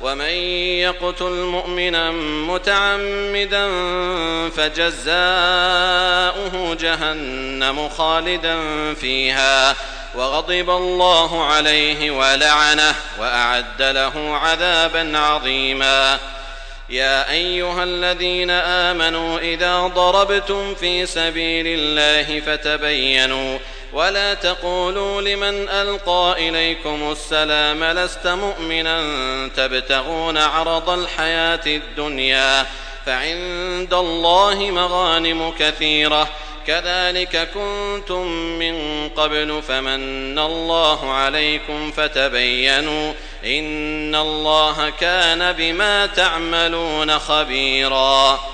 ومن يقتل مؤمنا متعمدا فجزاؤه جهنم خالدا فيها وغضب الله عليه ولعنه وأعد له عذابا عظيما. يا أيها الذين آمنوا إذا ضربتم في سبيل الله فتبينوا ولا تقولوا لمن ألقى إليكم السلام لست مؤمنا تبتغون عرض الحياة الدنيا فعند الله مغانم كثيرة كذلك كنتم من قبل فمن الله عليكم فتبينوا إن الله كان بما تعملون خبيراً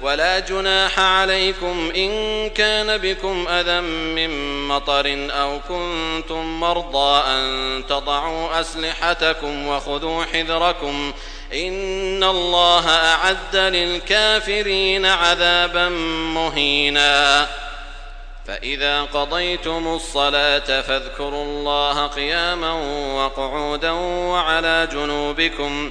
ولا جناح عليكم إن كان بكم أذى من مطر أو كنتم مرضى أن تضعوا أسلحتكم وخذوا حذركم إن الله أعد للكافرين عذابا مهينا. فإذا قضيتم الصلاة فاذكروا الله قياما وقعودا وعلى جنوبكم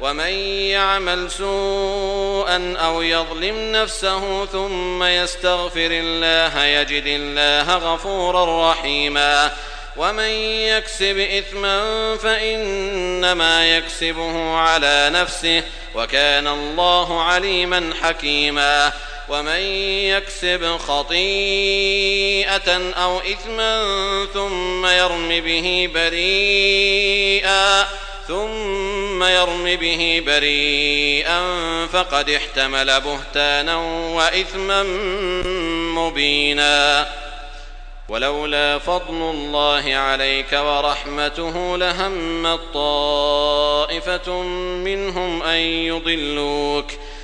ومن يعمل سوءا أو يظلم نفسه ثم يستغفر الله يجد الله غفورا رحيما ومن يكسب إثما فإنما يكسبه على نفسه وكان الله عليما حكيما ومن يكسب خطيئة أو إثما ثم يرم به بريئا ثم يرم به بريئا فقد احتمل بهتانا وإثما مبينا. ولولا فضل الله عليك ورحمته لهم طائفة منهم أن يضلوك.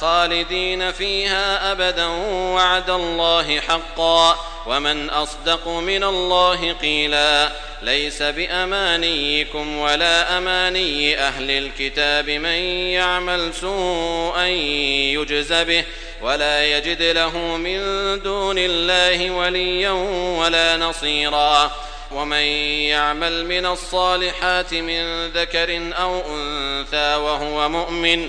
خالدين فيها أبدا وعد الله حقا ومن أصدق من الله قيلا ليس بأمانيكم ولا أماني أهل الكتاب من يعمل سوءا يجز به ولا يجد له من دون الله وليا ولا نصيرا ومن يعمل من الصالحات من ذكر أو أنثى وهو مؤمن